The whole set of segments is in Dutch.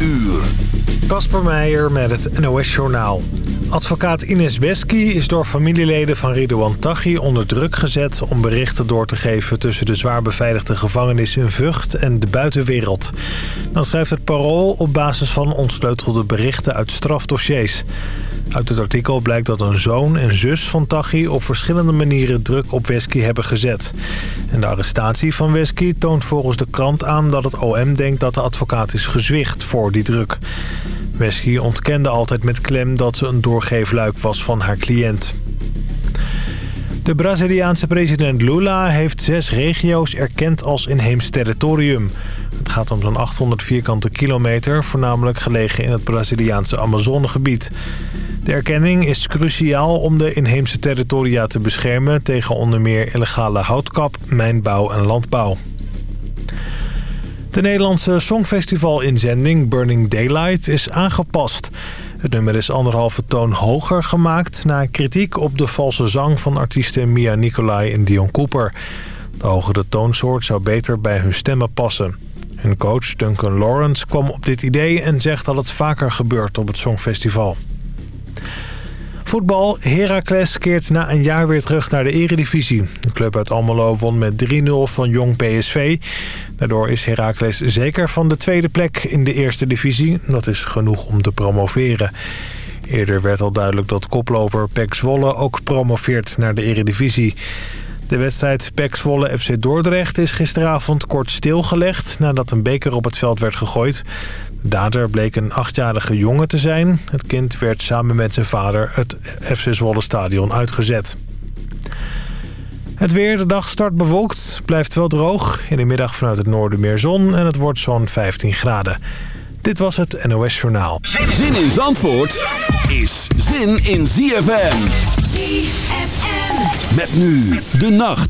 uur. Kasper Meijer met het NOS-journaal. Advocaat Ines Wesky is door familieleden van Ridouan Taghi onder druk gezet... om berichten door te geven tussen de zwaar beveiligde gevangenis in Vught en de buitenwereld. Dan schrijft het parool op basis van ontsleutelde berichten uit strafdossiers. Uit het artikel blijkt dat een zoon en zus van Taghi op verschillende manieren druk op Wesky hebben gezet. En de arrestatie van Wesky toont volgens de krant aan dat het OM denkt dat de advocaat is gezwicht voor die druk. Wesky ontkende altijd met klem dat ze een doorgeefluik was van haar cliënt. De Braziliaanse president Lula heeft zes regio's erkend als inheems territorium. Het gaat om zo'n 800 vierkante kilometer, voornamelijk gelegen in het Braziliaanse Amazonegebied. De erkenning is cruciaal om de inheemse territoria te beschermen... tegen onder meer illegale houtkap, mijnbouw en landbouw. De Nederlandse Songfestival-inzending Burning Daylight is aangepast. Het nummer is anderhalve toon hoger gemaakt... na kritiek op de valse zang van artiesten Mia Nicolai en Dion Cooper. De hogere toonsoort zou beter bij hun stemmen passen. Hun coach Duncan Lawrence kwam op dit idee en zegt dat het vaker gebeurt op het Songfestival. Voetbal. Heracles keert na een jaar weer terug naar de eredivisie. De club uit Almelo won met 3-0 van Jong PSV. Daardoor is Heracles zeker van de tweede plek in de eerste divisie. Dat is genoeg om te promoveren. Eerder werd al duidelijk dat koploper Pek Zwolle ook promoveert naar de eredivisie. De wedstrijd PEC Zwolle FC Dordrecht is gisteravond kort stilgelegd... nadat een beker op het veld werd gegooid. Dader bleek een achtjarige jongen te zijn. Het kind werd samen met zijn vader het FC Zwolle stadion uitgezet. Het weer, de dag start bewolkt, blijft wel droog. In de middag vanuit het noorden meer zon en het wordt zo'n 15 graden. Dit was het NOS Journaal. Zin in Zandvoort is zin in ZFM. ZFM. Met nu de nacht.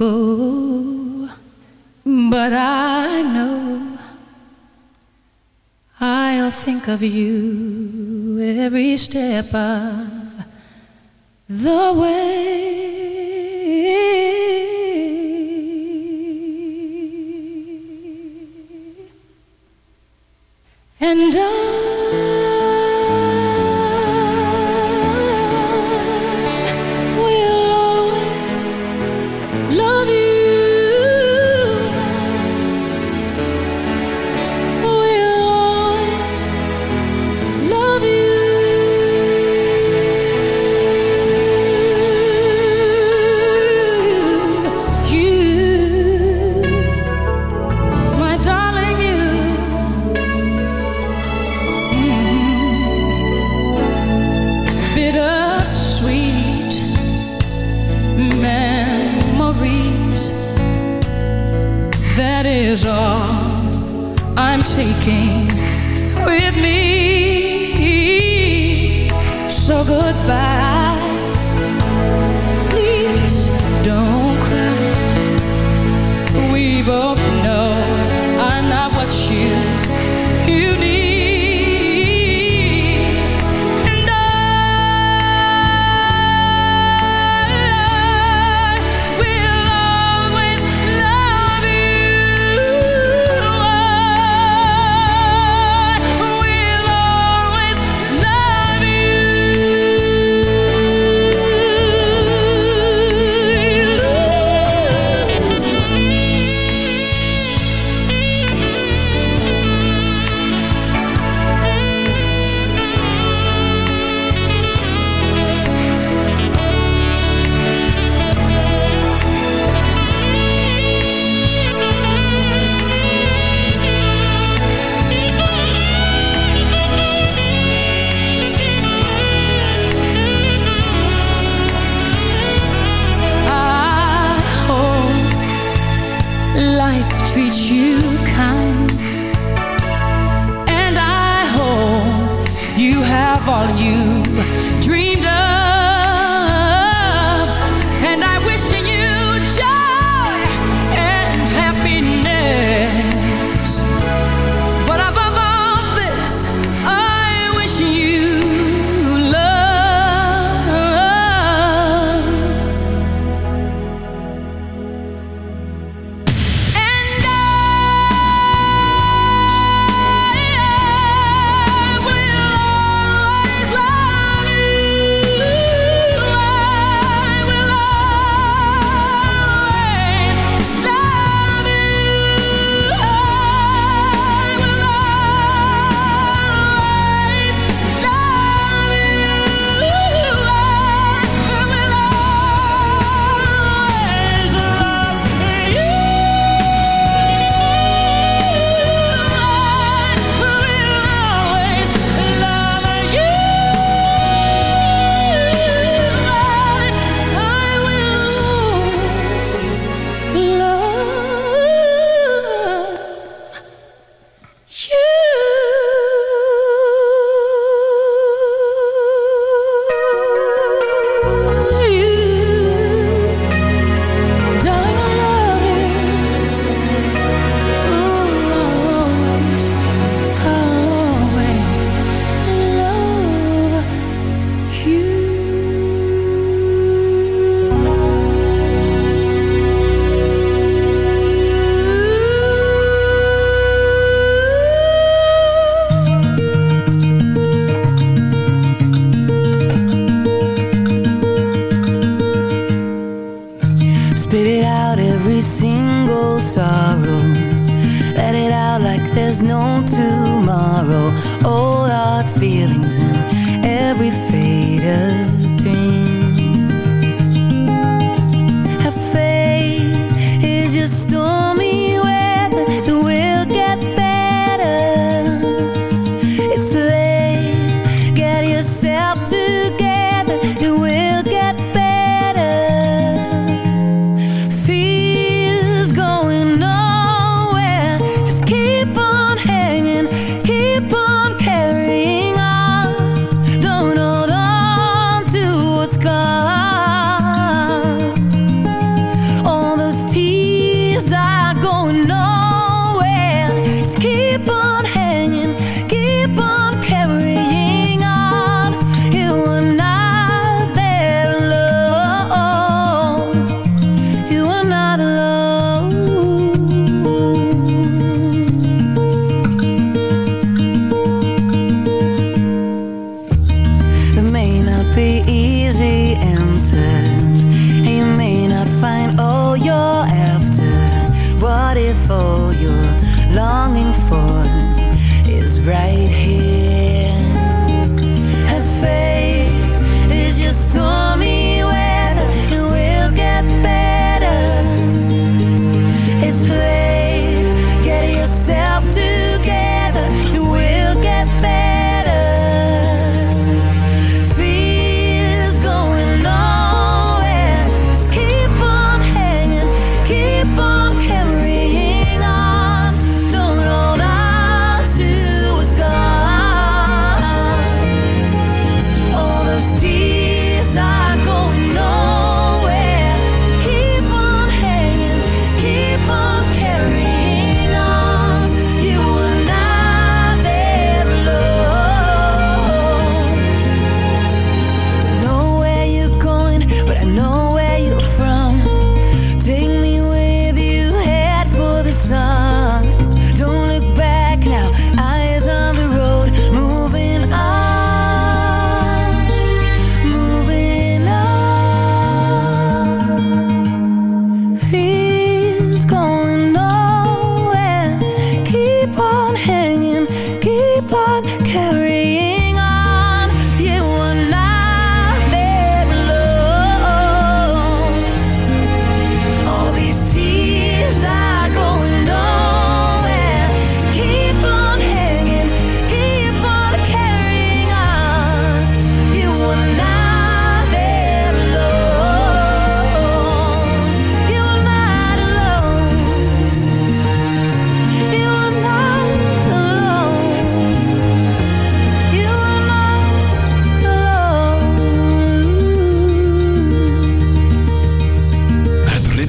go, but I know I'll think of you every step of the way. And I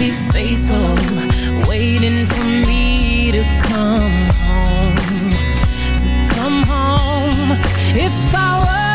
be faithful, waiting for me to come home, to come home. If I were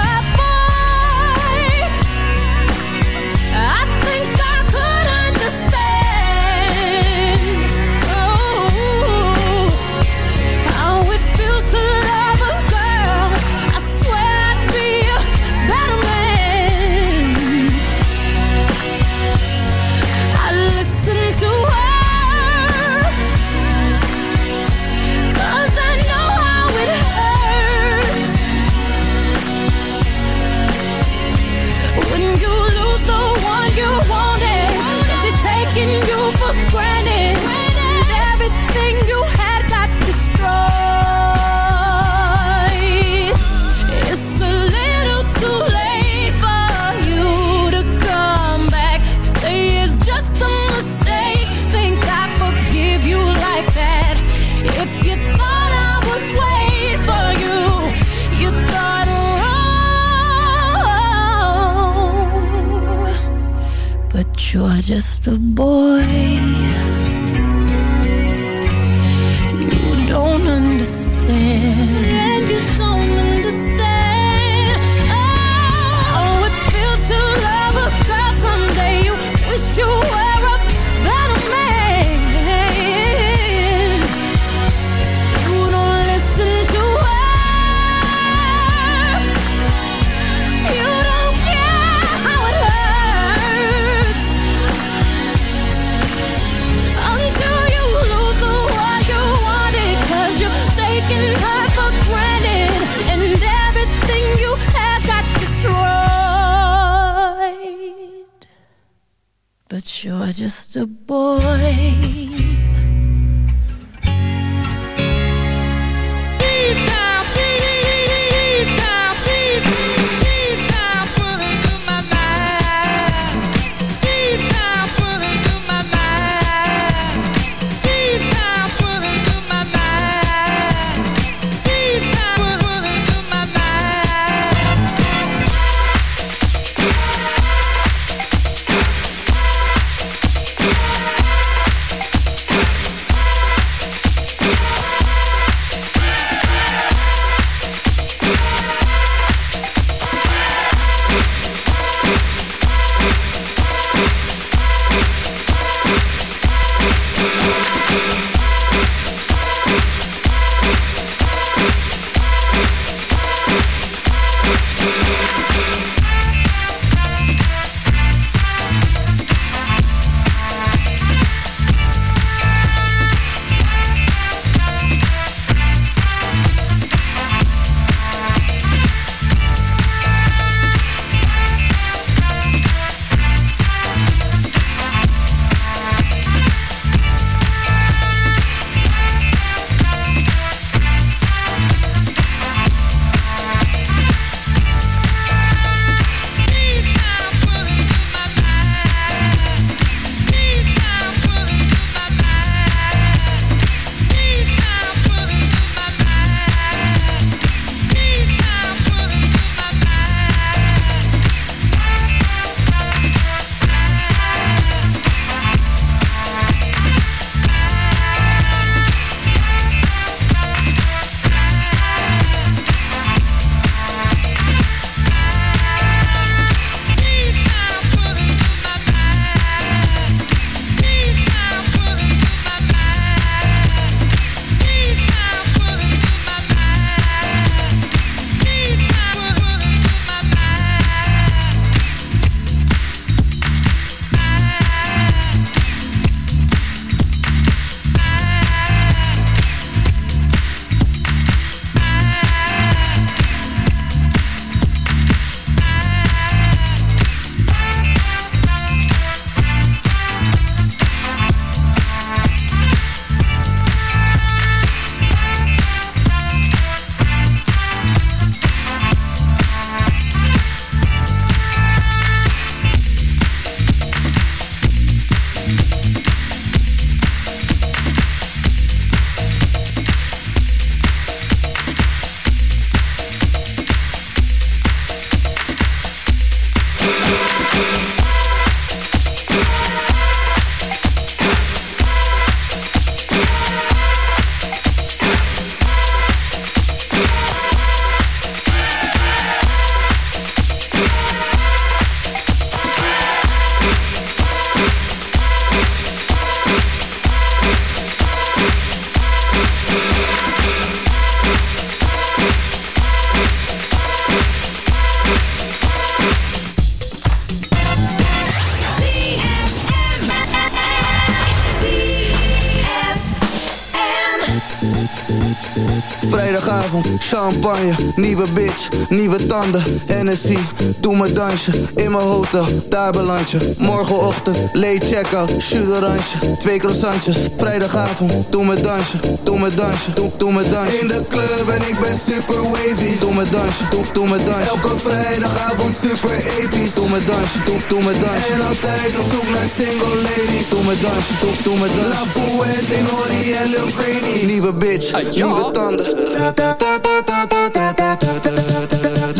tanden, Hennessy, doe mijn dansje, in mijn hotel, daar beland je. Morgenochtend, late check-out, chuderantje, twee croissantjes. Vrijdagavond, doe mijn dansje, doe mijn dansje, doe, doe mijn dansje. In de club en ik ben super wavy, doe mijn dansje, doe, doe mijn dansje. Elke vrijdagavond super episch, doe mijn dansje, doe, doe mijn dansje. En altijd op zoek naar single ladies, doe mijn dansje, doe, doe mijn dansje. La Fuente, Nori en Lil Craney, nieuwe bitch, nieuwe tanden.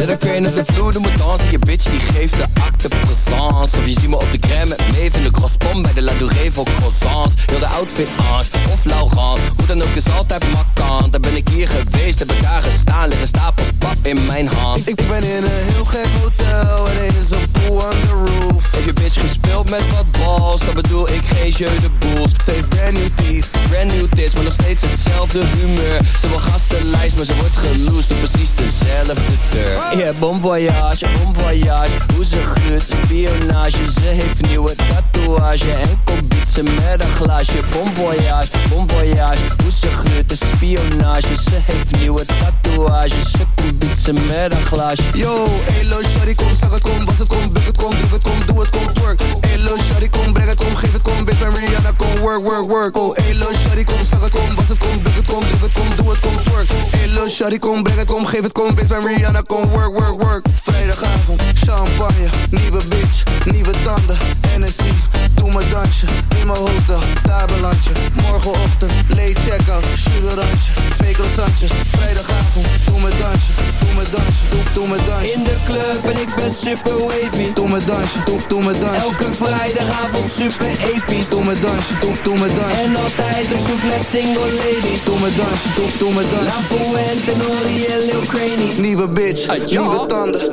Let her crane op de vloer, doe me dansen Je bitch die geeft de acte présence. Of je ziet me op de gram met Maeve in Bij de La Douree voor croissants. Heel de outfit Ange of Laurent Hoe dan ook, is altijd makkant Daar ben ik hier geweest, heb ik daar gestaan. Liggen stapels pap in mijn hand. Ik ben in een heel gek hotel En er is een pool on the roof. Heb je bitch gespeeld met wat balls? Dan bedoel ik geen jeu de boels heeft brand new teeth. Brand new tits, maar nog steeds hetzelfde humeur. Ze wil gastenlijst, maar ze wordt geloosd Door precies dezelfde deur. Yeah, bon voyage, bon voyage Hoe ze gluurt, spionage. Ze heeft nieuwe tatoeage En komt bietsen met een glaasje Bon voyage, bon voyage Hoe ze gluurt, de spionage Ze heeft nieuwe tatoeage Ze komt met een glaasje Yo, elo, shawty, kom, zeg het, kom, was het, kom, buk het, kom, druk het, kom, doe het, kom, twerk Elo, shawty, kom, breng het, kom, geef het, kom, bitch, bij Rihanna, kom, work, work, work Oh, elo, shawty, kom, zeg het, kom, was het, kom, buk het, kom, druk het, kom, doe het, kom, twerk Elo, shawty, kom, breng het, kom, geef het, kom, bitch, bij Rihanna, kom, work, work, work Vrijdagavond, champagne, nieuwe bitch, nieuwe tanden, Hennessy Doe mijn dansje, in mijn hotel, daar beland je Morgenochtend, late check-out, sugarantje, twee croissantjes Vrijdagavond, doe mijn dansje, doe mijn dansje, doe, doe mijn dansje In de club en ik ben super wavy Doe mijn dansje, doe, doe mijn dansje Elke vrijdagavond super episch Doe mijn dansje, doe, doe mijn dansje En altijd op zoek naar single ladies Doe mijn dansje, doe, doe mijn La dansje Fuente, Nori en Lil Craney Nieuwe bitch, Ah, nieuwe tanden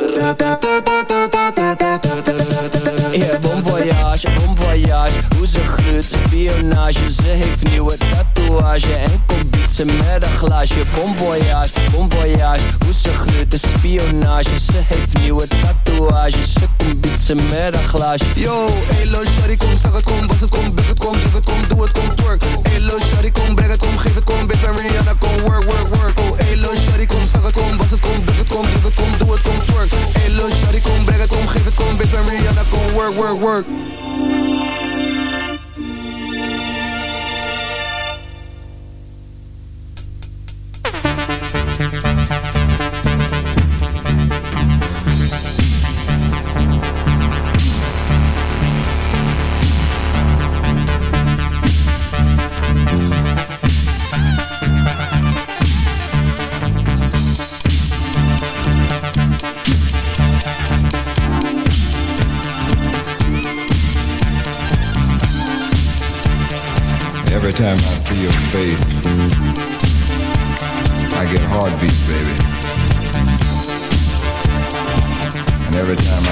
Yeah, bon voyage, voyage. Hoe ze gluurt, spionage. Ze heeft nieuwe tatoeage En komt met een glaasje. Bon voyage, bon voyage. Hoe ze gluurt, de spionage. Ze heeft nieuwe tatoeage. Ze komt met een glaasje. Yo, elo, shawty, kom, zeg het, kom, was het, kom, buk het, kom, druk het, kom, doe het, kom, twerk. Elo, shawty, kom, breng het, kom, geef het, kom, bitch, bij Rihanna, kom, work, work, work. Oh, elo, shawty, kom, zeg het, kom, was het, kom, Work, work, work see your face, I get heartbeats, baby. And every time I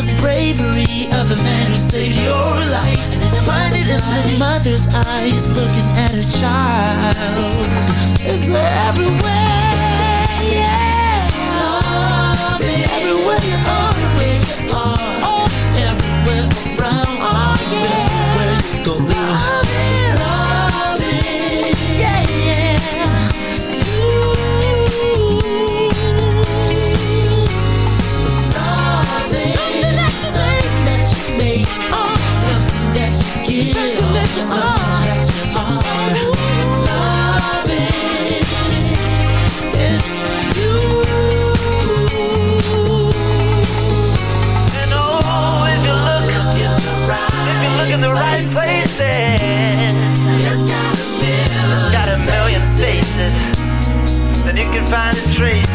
the bravery of the man who saved your life. Find it in the mother's eyes looking at her child. It's everywhere, yeah. Love everywhere you find a trace.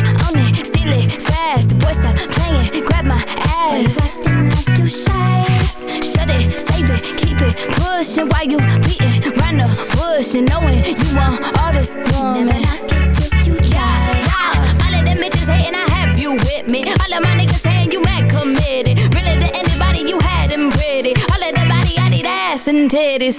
it, own it, steal it fast. The boy stop playing, grab my ass. Why you acting like you shy? Shut it, save it, keep it pushing. Why you beating run the bush and knowing you want all this woman? Never knock it till you try. All of them bitches hating, I have you with me. All of my niggas saying you mad committed. Really to anybody you had them pretty. All of that body, I need ass and titties.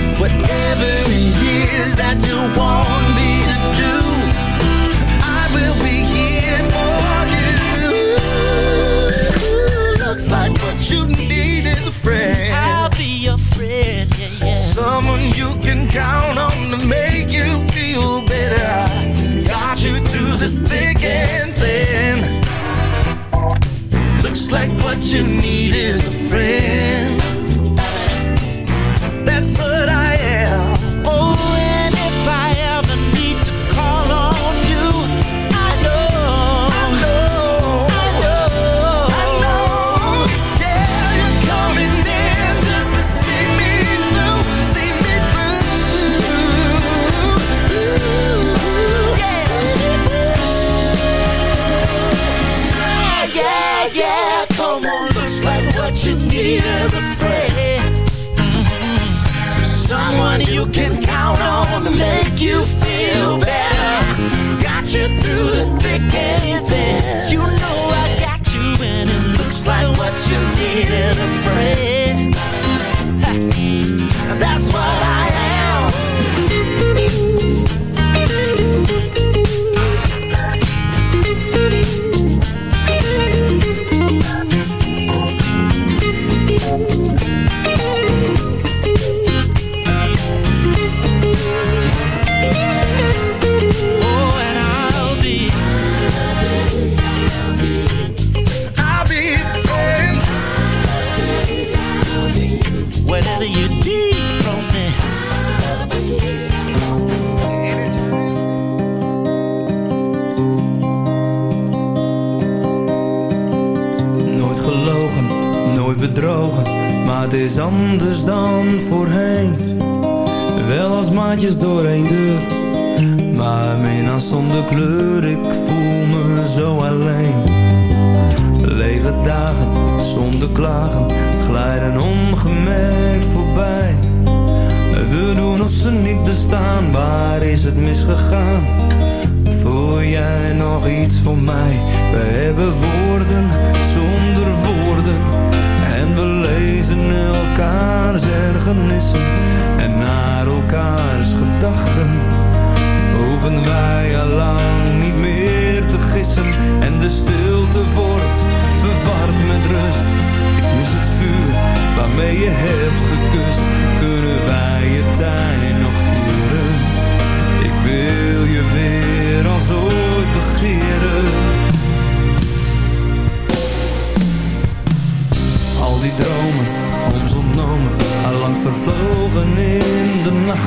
Whatever it is that you want me to do, I will be here for you. Looks like what you need is a friend. I'll be your friend, yeah, yeah. Someone you can count on to make you feel better. Got you through the thick and thin. Looks like what you need is a friend. You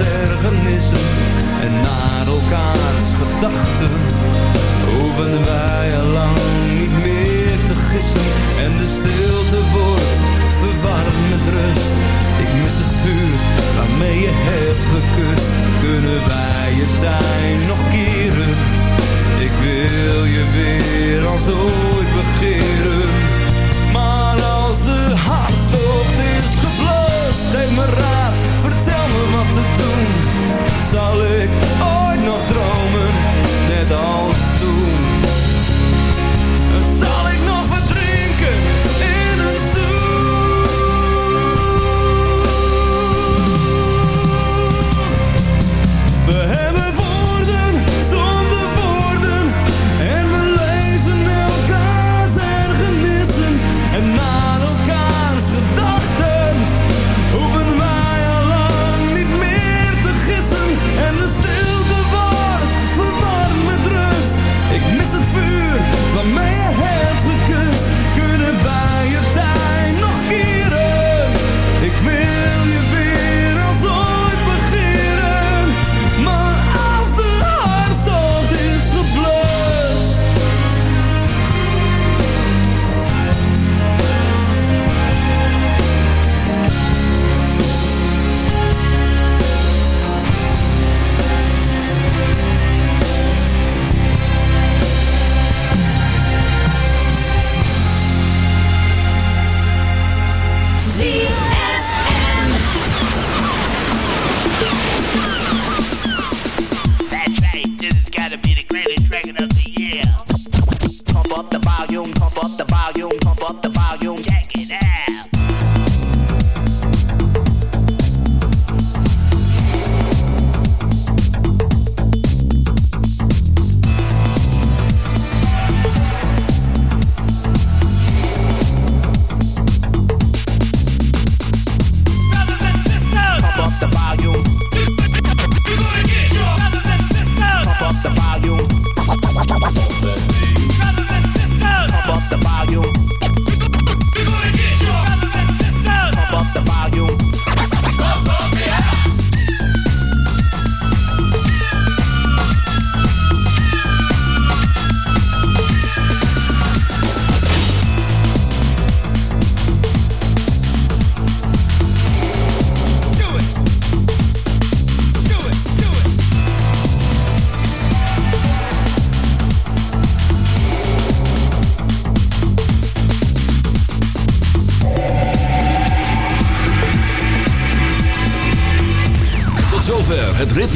elkaars. En naar elkaars gedachten hoeven wij al lang niet meer te gissen en de stilte wordt verwarmd met rust. Ik mis het vuur waarmee je hebt gekust. Kunnen wij je tuin nog keren? Ik wil je weer als ooit begeren. Maar als de hartstocht is geblust, geef me te doen. Zal ik